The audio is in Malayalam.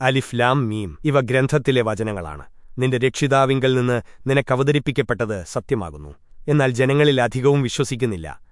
അലിഫ് ലാം മീം ഇവ ഗ്രന്ഥത്തിലെ വചനങ്ങളാണ്. നിന്റെ രക്ഷിതാവിങ്കൽ നിന്ന് നിനക്കവതരിപ്പിക്കപ്പെട്ടത് സത്യമാകുന്നു. എന്നാൽ ജനങ്ങളിൽ അധികവും വിശ്വസിക്കുന്നില്ല.